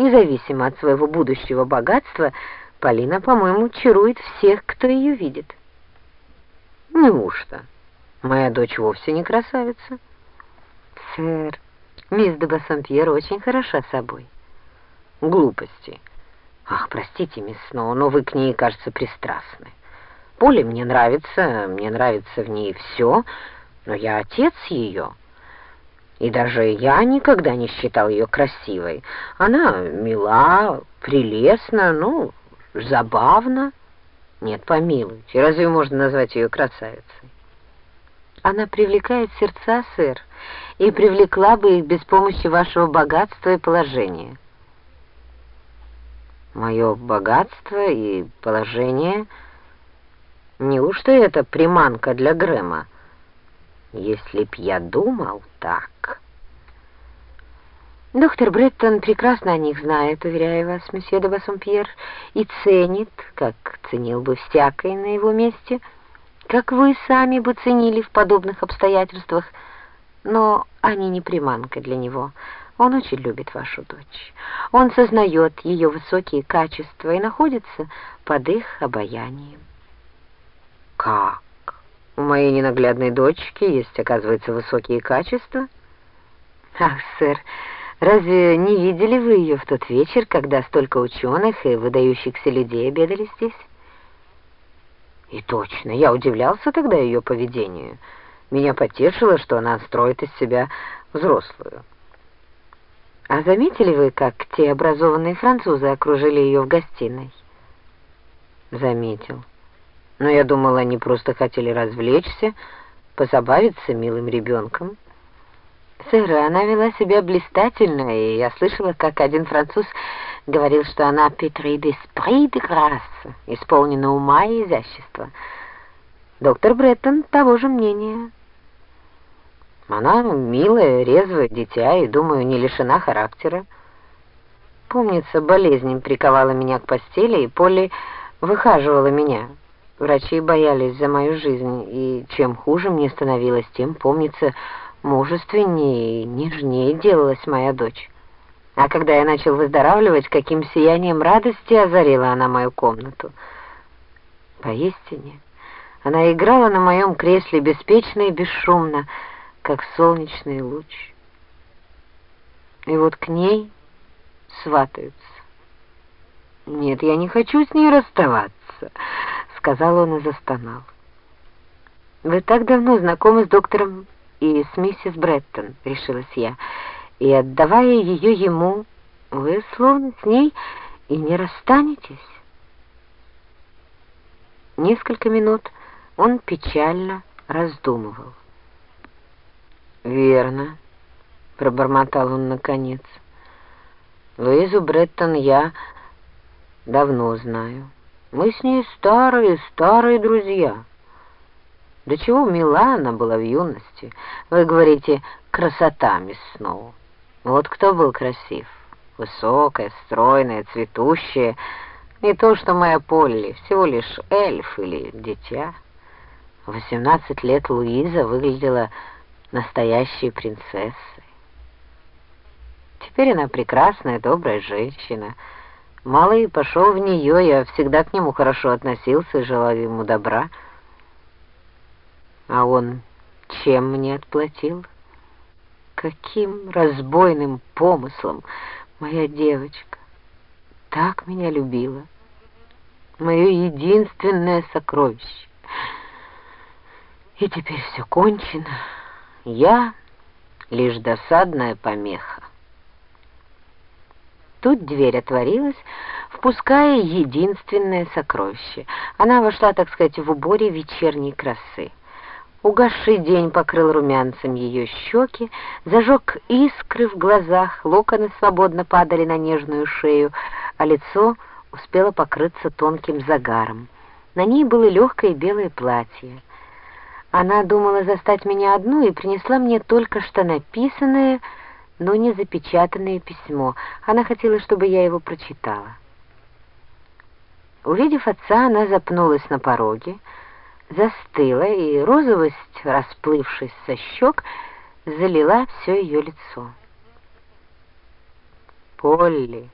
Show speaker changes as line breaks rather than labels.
Независимо от своего будущего богатства, Полина, по-моему, чарует всех, кто ее видит.
Неужто? Моя дочь вовсе не красавица.
Сэр, мисс де Бассампьер очень хороша собой.
Глупости. Ах, простите, мисс Сноу, но вы к ней, кажется, пристрастны. Поле мне нравится, мне нравится в ней все, но я отец ее. И даже я никогда не считал ее красивой. Она мила, прелестна, ну, забавна. Нет, помилуйте, разве можно назвать ее красавицей?
Она привлекает сердца, сэр, и привлекла бы их без помощи вашего богатства и положения.
Мое богатство и положение... Неужто это приманка для Грэма? Если б я думал так...
Доктор Бреттон прекрасно о них знает, уверяю вас, месье де Бассомпьер, и ценит, как ценил бы всякой на его месте, как вы сами бы ценили в подобных обстоятельствах, но они не приманка для него. Он очень любит вашу дочь. Он сознает ее высокие качества и находится под их обаянием.
Как? У моей ненаглядной дочки есть, оказывается, высокие качества?
Ах, сэр, разве не видели вы ее в тот вечер, когда столько ученых и выдающихся людей обедали здесь?
И точно, я удивлялся тогда ее поведению. Меня потешило, что она строит из себя взрослую.
А заметили вы, как те образованные французы окружили ее в гостиной?
Заметил. Но я думал, они просто хотели развлечься, позабавиться милым ребенком.
Сэр, она вела себя блистательно, и я слышала, как один француз говорил, что она «петри d'esprit de grâce», исполнена ума и изящества. Доктор Бреттон того же мнения.
Она милая, резвая дитя и, думаю, не лишена характера.
Помнится, болезнь приковала меня к постели, и Полли выхаживала меня. Врачи боялись за мою жизнь, и чем хуже мне становилось, тем, помнится, мужественнее и нежнее делалась моя дочь. А когда я начал выздоравливать, каким сиянием радости озарила она мою комнату. Поистине, она играла на моем кресле беспечно и бесшумно, как солнечный луч. И вот к ней сватаются.
Нет, я не хочу с ней расставаться
сказал он и застонал. «Вы так давно знакомы с доктором и с миссис Бреттон», — решилась я, «и, отдавая ее ему, вы словно с ней и не расстанетесь». Несколько минут он печально раздумывал.
«Верно», — пробормотал он наконец. «Луизу Бреттон я давно знаю». Мы с ней старые-старые друзья. До чего мила она была в юности. Вы говорите, красота, мисс Сноу. Вот кто был красив. Высокая, стройная, цветущая. Не то, что моя Полли, всего лишь эльф или дитя. В 18 лет Луиза выглядела настоящей принцессой. Теперь она прекрасная, добрая женщина — Малый пошел в нее, я всегда к нему хорошо относился и желал ему добра. А он чем мне отплатил? Каким разбойным помыслом моя девочка так меня любила. Мое единственное сокровище. И теперь все кончено. Я лишь досадная помеха. Тут дверь отворилась, впуская единственное сокровище. Она вошла, так сказать, в уборе вечерней красы. Угасший день покрыл румянцем ее щеки, зажег искры в глазах, локоны свободно падали на нежную шею, а лицо успело покрыться тонким загаром. На ней было легкое белое платье. Она думала застать меня одну и принесла мне только что написанное но не запечатанное письмо. Она хотела, чтобы я его прочитала. Увидев отца, она запнулась на пороге, застыла, и розовость, расплывшись со щек, залила все ее лицо. «Полли!»